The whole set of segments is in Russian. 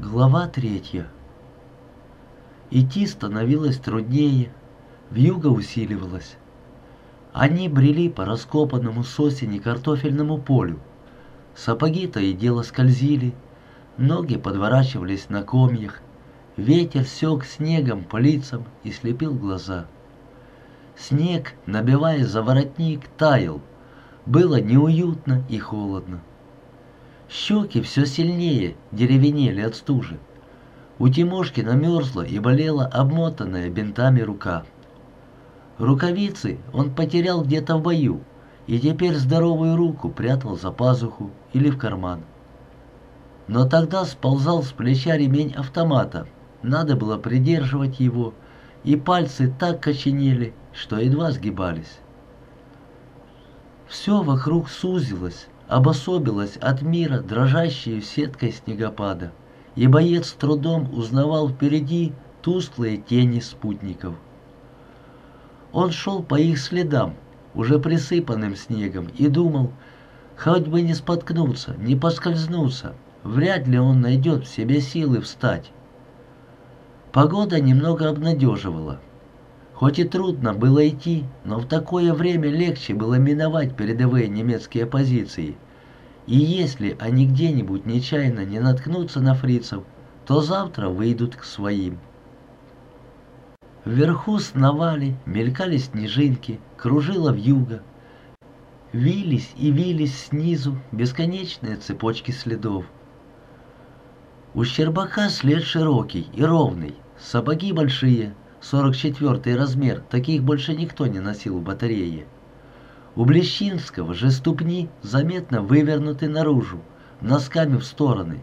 Глава третья. Идти становилось труднее, вьюга усиливалась. Они брели по раскопанному с осени картофельному полю. Сапоги то и дело скользили, ноги подворачивались на комьях, ветер сёк снегом по лицам и слепил глаза. Снег, набивая за воротник, таял. Было неуютно и холодно. Щеки все сильнее деревенели от стужи. У Тимошкина мерзла и болела обмотанная бинтами рука. Рукавицы он потерял где-то в бою, и теперь здоровую руку прятал за пазуху или в карман. Но тогда сползал с плеча ремень автомата, надо было придерживать его, и пальцы так коченели, что едва сгибались. Все вокруг сузилось, обособилась от мира дрожащей сеткой снегопада, и боец с трудом узнавал впереди тусклые тени спутников. Он шел по их следам, уже присыпанным снегом, и думал, хоть бы не споткнуться, не поскользнуться, вряд ли он найдет в себе силы встать. Погода немного обнадеживала. Хоть и трудно было идти, но в такое время легче было миновать передовые немецкие позиции. И если они где-нибудь нечаянно не наткнутся на фрицев, то завтра выйдут к своим. Вверху сновали, мелькали снежинки, кружила вьюга. Вились и вились снизу бесконечные цепочки следов. У Щербака след широкий и ровный, сапоги большие — 44 размер, таких больше никто не носил в батарее. У Блещинского же ступни заметно вывернуты наружу, носками в стороны.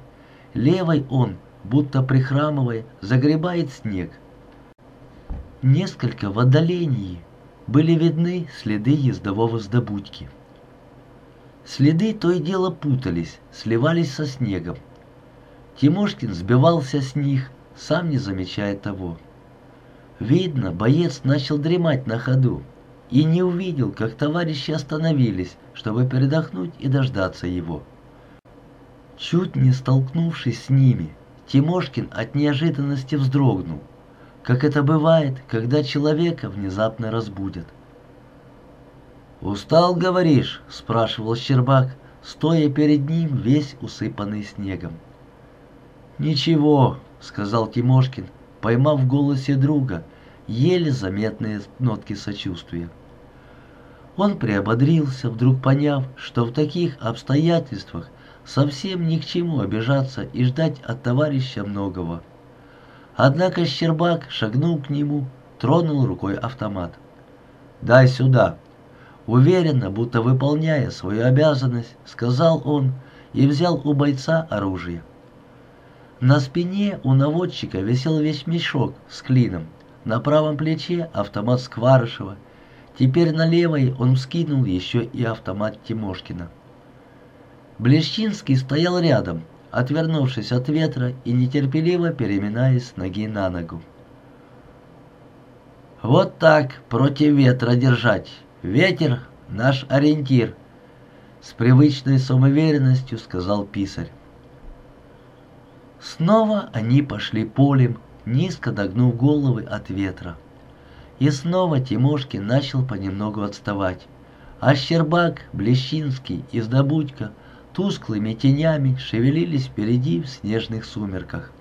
Левой он, будто прихрамывая, загребает снег. Несколько в отдалении были видны следы ездового сдобудьки. Следы то и дело путались, сливались со снегом. Тимошкин сбивался с них, сам не замечая того. Видно, боец начал дремать на ходу и не увидел, как товарищи остановились, чтобы передохнуть и дождаться его. Чуть не столкнувшись с ними, Тимошкин от неожиданности вздрогнул, как это бывает, когда человека внезапно разбудят. «Устал, говоришь?» — спрашивал Щербак, стоя перед ним весь усыпанный снегом. «Ничего», — сказал Тимошкин, поймав в голосе друга еле заметные нотки сочувствия. Он приободрился, вдруг поняв, что в таких обстоятельствах совсем ни к чему обижаться и ждать от товарища многого. Однако Щербак шагнул к нему, тронул рукой автомат. «Дай сюда!» Уверенно, будто выполняя свою обязанность, сказал он и взял у бойца оружие. На спине у наводчика висел весь мешок с клином. На правом плече автомат Скварышева. Теперь на левой он скинул еще и автомат Тимошкина. Блещинский стоял рядом, отвернувшись от ветра и нетерпеливо переминаясь с ноги на ногу. «Вот так против ветра держать. Ветер — наш ориентир», — с привычной самоуверенностью сказал писарь. Снова они пошли полем, низко догнув головы от ветра. И снова Тимошкин начал понемногу отставать. А Щербак, Блещинский и Сдобудько тусклыми тенями шевелились впереди в снежных сумерках.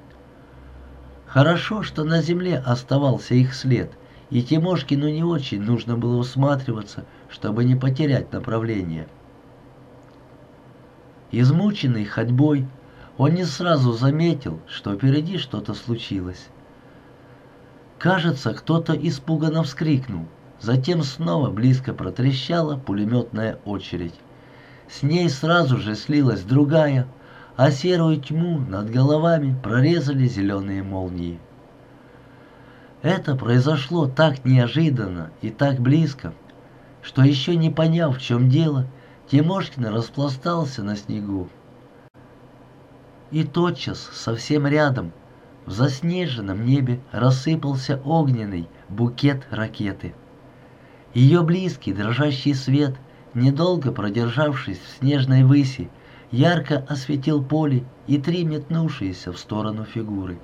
Хорошо, что на земле оставался их след, и Тимошкину не очень нужно было усматриваться, чтобы не потерять направление. Измученный ходьбой, он не сразу заметил, что впереди что-то случилось. Кажется, кто-то испуганно вскрикнул. Затем снова близко протрещала пулеметная очередь. С ней сразу же слилась другая, а серую тьму над головами прорезали зеленые молнии. Это произошло так неожиданно и так близко, что еще не поняв, в чем дело, Тимошкин распластался на снегу. И тотчас, совсем рядом, в заснеженном небе рассыпался огненный букет ракеты. Ее близкий дрожащий свет, недолго продержавшись в снежной выси, ярко осветил поле и три метнувшиеся в сторону фигуры.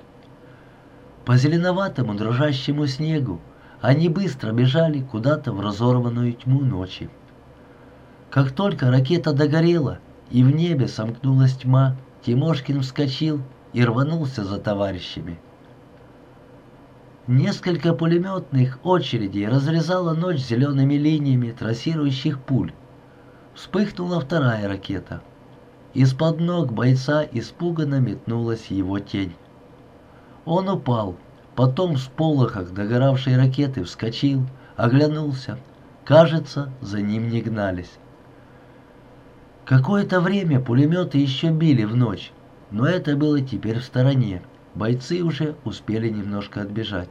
По зеленоватому дрожащему снегу они быстро бежали куда-то в разорванную тьму ночи. Как только ракета догорела и в небе сомкнулась тьма, Тимошкин вскочил и рванулся за товарищами. Несколько пулеметных очередей разрезала ночь зелеными линиями трассирующих пуль. Вспыхнула вторая ракета. Из-под ног бойца испуганно метнулась его тень. Он упал, потом в сполохах догоравшей ракеты вскочил, оглянулся. Кажется, за ним не гнались. Какое-то время пулеметы еще били в ночь, но это было теперь в стороне. Бойцы уже успели немножко отбежать.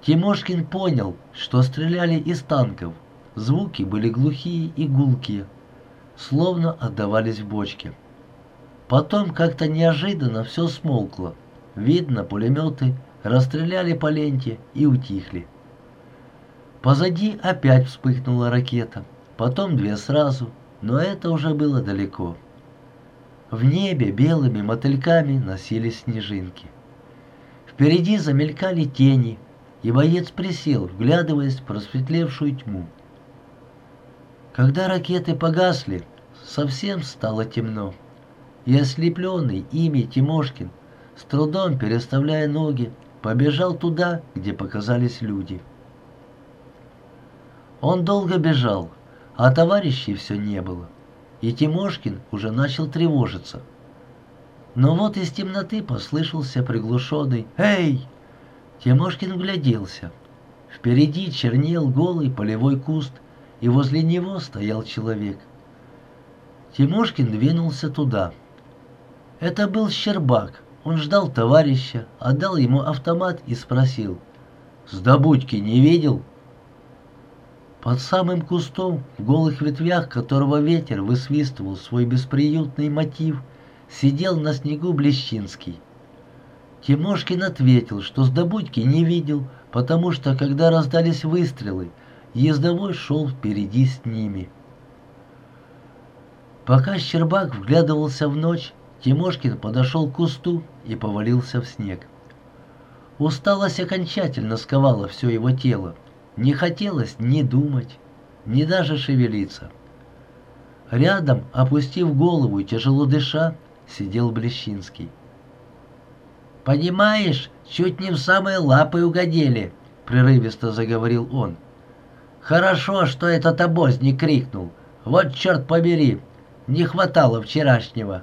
Тимошкин понял, что стреляли из танков. Звуки были глухие и гулкие, словно отдавались в бочке. Потом как-то неожиданно все смолкло. Видно, пулеметы расстреляли по ленте и утихли. Позади опять вспыхнула ракета, потом две сразу, но это уже было далеко. В небе белыми мотыльками носились снежинки. Впереди замелькали тени, и боец присел, вглядываясь в просветлевшую тьму. Когда ракеты погасли, совсем стало темно, и ослепленный ими Тимошкин, с трудом переставляя ноги, побежал туда, где показались люди. Он долго бежал, а товарищей все не было, и Тимошкин уже начал тревожиться. Но вот из темноты послышался приглушенный «Эй!». Тимошкин вгляделся. Впереди чернел голый полевой куст, и возле него стоял человек. Тимошкин двинулся туда. Это был Щербак. Он ждал товарища, отдал ему автомат и спросил. «С добудьки не видел?» Под самым кустом, в голых ветвях которого ветер высвистывал свой бесприютный мотив, сидел на снегу Блещинский. Тимошкин ответил, что с добудьки не видел, потому что, когда раздались выстрелы, ездовой шел впереди с ними. Пока Щербак вглядывался в ночь, Тимошкин подошел к кусту и повалился в снег. Усталость окончательно сковала все его тело. Не хотелось ни думать, ни даже шевелиться. Рядом, опустив голову и тяжело дыша, сидел Блещинский. «Понимаешь, чуть не в самые лапы угодили», — прерывисто заговорил он. «Хорошо, что этот обозник крикнул. Вот черт побери, не хватало вчерашнего».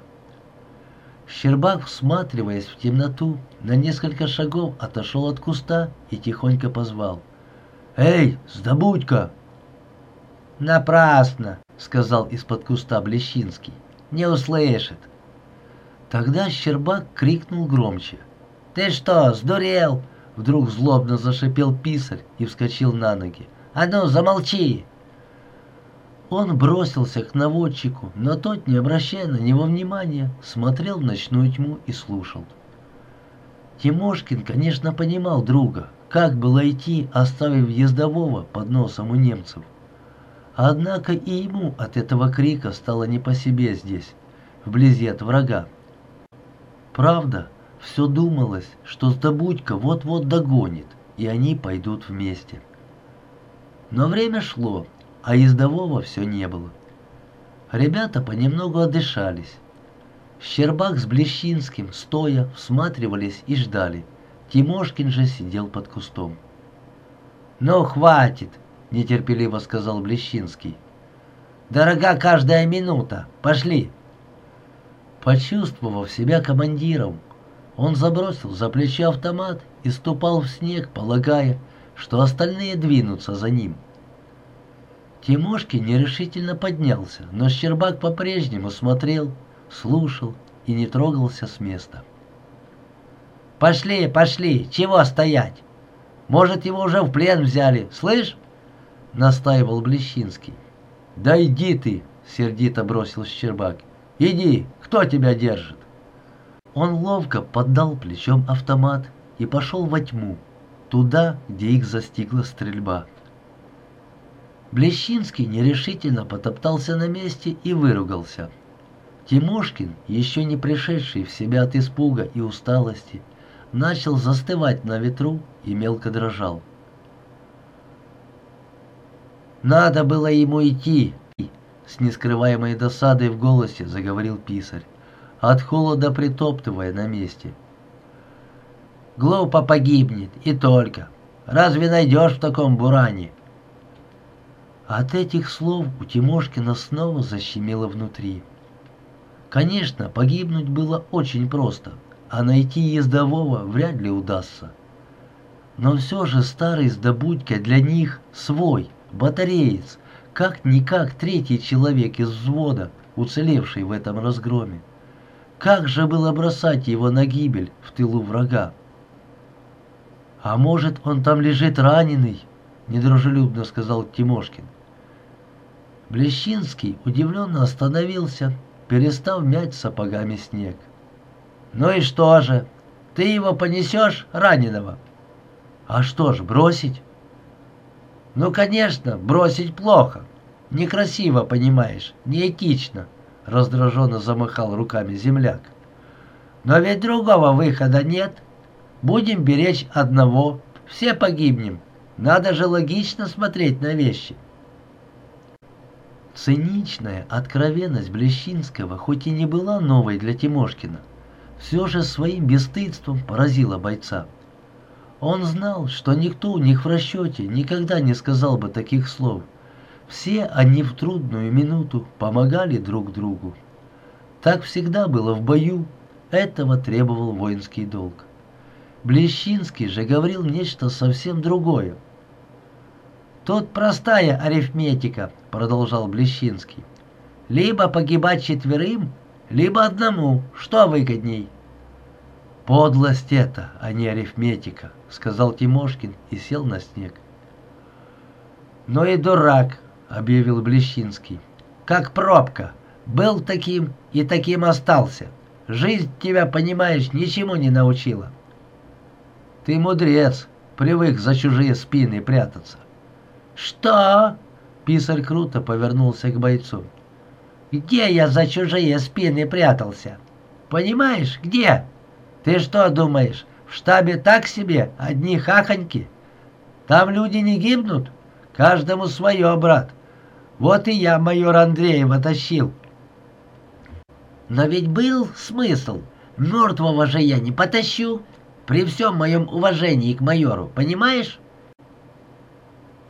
Щербак, всматриваясь в темноту, на несколько шагов отошел от куста и тихонько позвал. «Эй, сдобудь-ка!» «Напрасно!» — сказал из-под куста Блещинский. «Не услышит!» Тогда Щербак крикнул громче. «Ты что, сдурел?» Вдруг злобно зашипел писарь и вскочил на ноги. «А ну, замолчи!» Он бросился к наводчику, но тот, не обращая на него внимания, смотрел в ночную тьму и слушал. Тимошкин, конечно, понимал друга, как было идти, оставив ездового под носом у немцев. Однако и ему от этого крика стало не по себе здесь, вблизи от врага. Правда, все думалось, что Сдобудько вот-вот догонит, и они пойдут вместе. Но время шло, а ездового все не было. Ребята понемногу отдышались. Щербак с Блещинским, стоя, всматривались и ждали, Тимошкин же сидел под кустом. «Ну, хватит!» — нетерпеливо сказал Блещинский. «Дорога каждая минута! Пошли!» Почувствовав себя командиром, он забросил за плечо автомат и ступал в снег, полагая, что остальные двинутся за ним. Тимошкин нерешительно поднялся, но Щербак по-прежнему смотрел, слушал и не трогался с места. Пошли, пошли, чего стоять? Может, его уже в плен взяли, слышь? Настаивал Блещинский. Да иди ты, сердито бросил Щербак. Иди, кто тебя держит? Он ловко поддал плечом автомат и пошел во тьму, туда, где их застигла стрельба. Блещинский нерешительно потоптался на месте и выругался. Тимошкин, еще не пришедший в себя от испуга и усталости, начал застывать на ветру и мелко дрожал. «Надо было ему идти!» С нескрываемой досадой в голосе заговорил писарь, от холода притоптывая на месте. «Глупо погибнет, и только. Разве найдешь в таком буране?» От этих слов у Тимошкина снова защемило внутри. Конечно, погибнуть было очень просто, а найти ездового вряд ли удастся. Но все же старый Сдобудько для них свой, батареец, как-никак третий человек из взвода, уцелевший в этом разгроме. Как же было бросать его на гибель в тылу врага? «А может, он там лежит раненый?» — недружелюбно сказал Тимошкин. Блещинский удивленно остановился, перестав мять сапогами снег. «Ну и что же? Ты его понесешь, раненого?» «А что ж, бросить?» «Ну, конечно, бросить плохо. Некрасиво, понимаешь, неэтично», — раздраженно замахал руками земляк. «Но ведь другого выхода нет. Будем беречь одного, все погибнем. Надо же логично смотреть на вещи». Циничная откровенность Блещинского хоть и не была новой для Тимошкина, все же своим бесстыдством поразила бойца. Он знал, что никто у них в расчете никогда не сказал бы таких слов. Все они в трудную минуту помогали друг другу. Так всегда было в бою, этого требовал воинский долг. Блещинский же говорил нечто совсем другое. «Тут простая арифметика», — продолжал Блещинский. «Либо погибать четверым, либо одному. Что выгодней?» «Подлость это, а не арифметика», — сказал Тимошкин и сел на снег. «Ну и дурак», — объявил Блещинский. «Как пробка. Был таким и таким остался. Жизнь тебя, понимаешь, ничему не научила». «Ты мудрец, привык за чужие спины прятаться». «Что?» — писарь круто повернулся к бойцу. «Где я за чужие спины прятался? Понимаешь, где? Ты что думаешь, в штабе так себе, одни хахоньки. Там люди не гибнут, каждому свое, брат. Вот и я майор Андреева тащил. Но ведь был смысл. Мертвого же я не потащу, при всем моем уважении к майору, понимаешь?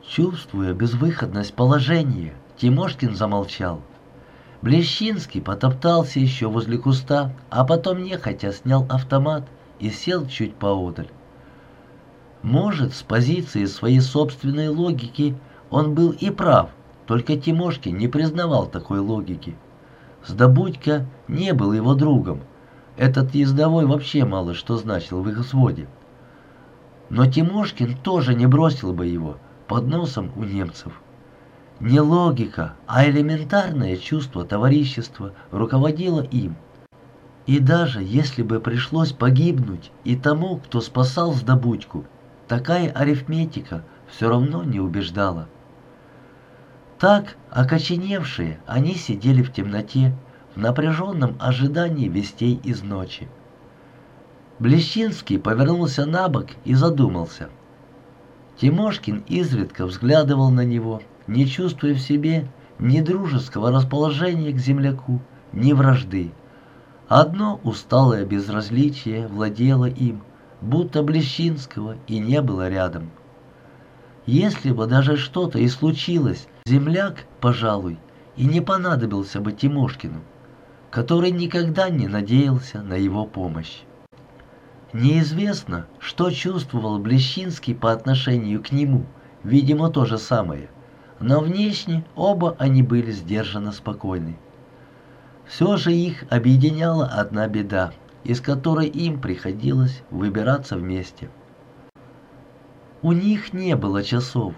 Чувствуя безвыходность положения, Тимошкин замолчал. Блещинский потоптался еще возле куста, а потом нехотя снял автомат и сел чуть поодаль. Может, с позиции своей собственной логики он был и прав, только Тимошкин не признавал такой логики. Сдобудько не был его другом. Этот ездовой вообще мало что значил в их взводе. Но Тимошкин тоже не бросил бы его под носом у немцев. Не логика, а элементарное чувство товарищества руководило им – и даже если бы пришлось погибнуть и тому, кто спасал сдобудьку, такая арифметика все равно не убеждала. Так, окоченевшие, они сидели в темноте, в напряженном ожидании вестей из ночи. Блещинский повернулся на бок и задумался. Тимошкин изредка взглядывал на него, не чувствуя в себе ни дружеского расположения к земляку, ни вражды. Одно усталое безразличие владело им, будто Блещинского и не было рядом. Если бы даже что-то и случилось, земляк, пожалуй, и не понадобился бы Тимошкину, который никогда не надеялся на его помощь. Неизвестно, что чувствовал Блещинский по отношению к нему, видимо, то же самое, но внешне оба они были сдержанно спокойны. Все же их объединяла одна беда, из которой им приходилось выбираться вместе. У них не было часов,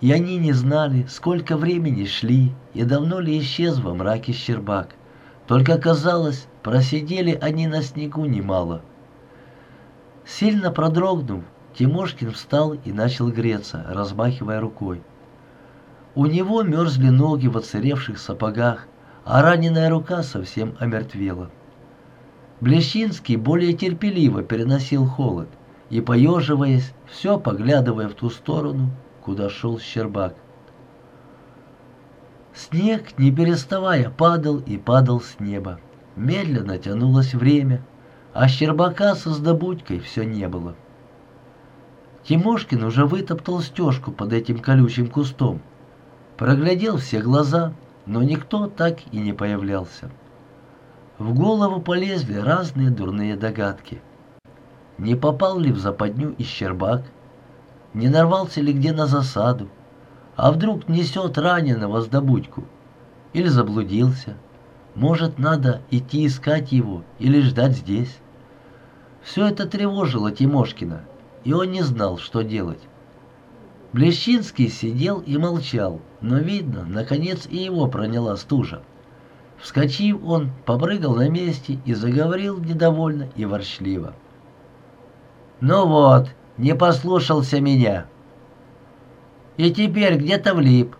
и они не знали, сколько времени шли и давно ли исчез во мраке Щербак. Только казалось, просидели они на снегу немало. Сильно продрогнув, Тимошкин встал и начал греться, размахивая рукой. У него мерзли ноги в оцаревших сапогах, а раненая рука совсем омертвела. Блещинский более терпеливо переносил холод и, поеживаясь, все поглядывая в ту сторону, куда шел Щербак. Снег, не переставая, падал и падал с неба. Медленно тянулось время, а Щербака со сдобудькой все не было. Тимошкин уже вытоптал стежку под этим колючим кустом. Проглядел все глаза, но никто так и не появлялся. В голову полезли разные дурные догадки. Не попал ли в западню и Щербак? Не нарвался ли где на засаду? А вдруг несет раненого с добудьку? Или заблудился? Может, надо идти искать его или ждать здесь? Все это тревожило Тимошкина, и он не знал, что делать. Блещинский сидел и молчал, но, видно, наконец и его проняла стужа. Вскочив, он побрыгал на месте и заговорил недовольно и ворчливо. «Ну вот, не послушался меня!» И теперь где-то влип.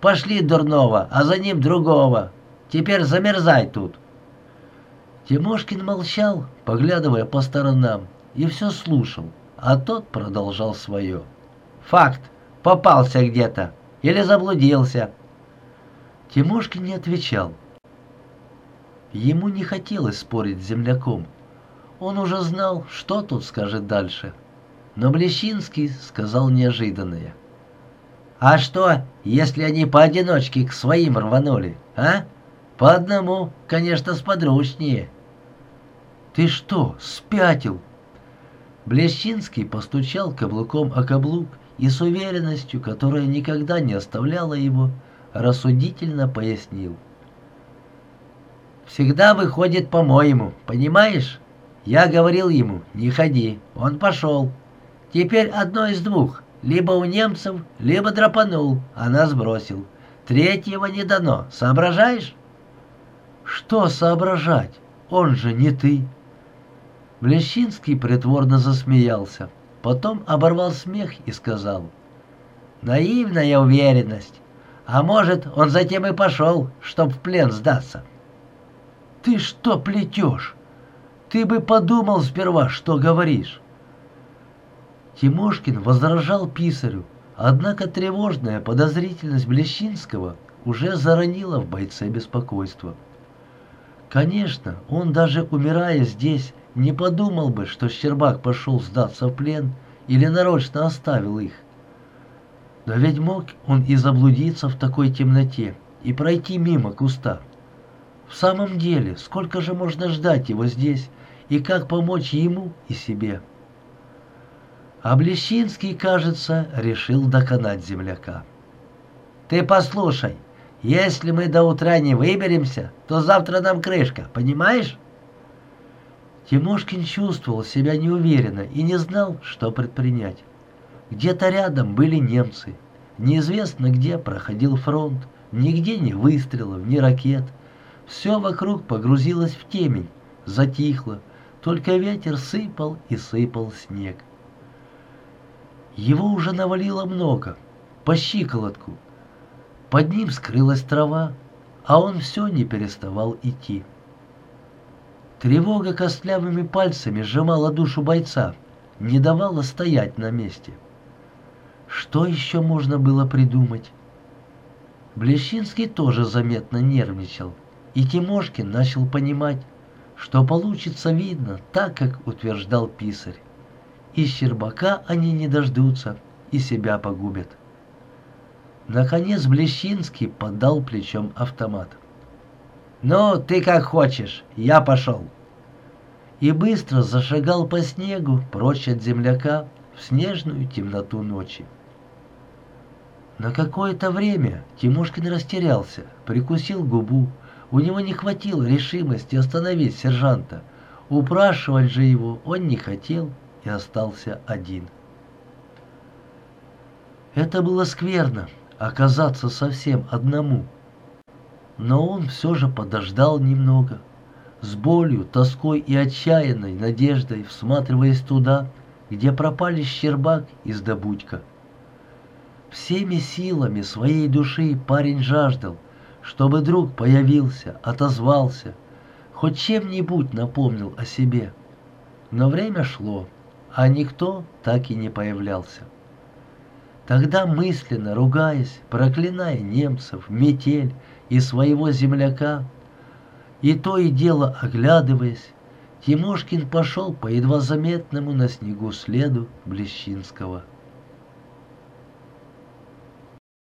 Пошли дурного, а за ним другого. Теперь замерзай тут. Тимошкин молчал, поглядывая по сторонам, и все слушал, а тот продолжал свое. «Факт, попался где-то или заблудился». Тимошкин не отвечал. Ему не хотелось спорить с земляком. Он уже знал, что тут скажет дальше. Но Блещинский сказал неожиданное – а что, если они поодиночке к своим рванули, а? По одному, конечно, сподручнее. Ты что, спятил? Блещинский постучал каблуком о каблук и с уверенностью, которая никогда не оставляла его, рассудительно пояснил. «Всегда выходит по-моему, понимаешь? Я говорил ему, не ходи, он пошел. Теперь одно из двух. Либо у немцев, либо драпанул, а нас бросил. Третьего не дано, соображаешь? Что соображать? Он же не ты. Блещинский притворно засмеялся, потом оборвал смех и сказал. Наивная уверенность. А может, он затем и пошел, чтоб в плен сдаться. Ты что плетешь? Ты бы подумал сперва, что говоришь. Тимошкин возражал писарю, однако тревожная подозрительность Блещинского уже заронила в бойце беспокойство. Конечно, он даже умирая здесь не подумал бы, что Щербак пошел сдаться в плен или нарочно оставил их. Но ведь мог он и заблудиться в такой темноте и пройти мимо куста. В самом деле, сколько же можно ждать его здесь и как помочь ему и себе? А Блещинский, кажется, решил доконать земляка. «Ты послушай, если мы до утра не выберемся, то завтра нам крышка, понимаешь?» Тимошкин чувствовал себя неуверенно и не знал, что предпринять. Где-то рядом были немцы. Неизвестно где проходил фронт. Нигде ни выстрелов, ни ракет. Все вокруг погрузилось в темень, затихло. Только ветер сыпал и сыпал снег. Его уже навалило много, по щиколотку. Под ним скрылась трава, а он все не переставал идти. Тревога костлявыми пальцами сжимала душу бойца, не давала стоять на месте. Что еще можно было придумать? Блещинский тоже заметно нервничал, и Тимошкин начал понимать, что получится видно так, как утверждал писарь. И Щербака они не дождутся, и себя погубят. Наконец Блещинский подал плечом автомат. «Ну, ты как хочешь, я пошел». И быстро зашагал по снегу прочь от земляка в снежную темноту ночи. На какое-то время Тимошкин растерялся, прикусил губу. У него не хватило решимости остановить сержанта. Упрашивать же его он не хотел и остался один. Это было скверно, оказаться совсем одному. Но он все же подождал немного, с болью, тоской и отчаянной надеждой, всматриваясь туда, где пропали Щербак и Сдобудька. Всеми силами своей души парень жаждал, чтобы друг появился, отозвался, хоть чем-нибудь напомнил о себе. Но время шло, а никто так и не появлялся. Тогда мысленно ругаясь, проклиная немцев, метель и своего земляка, и то и дело оглядываясь, Тимошкин пошел по едва заметному на снегу следу Блещинского.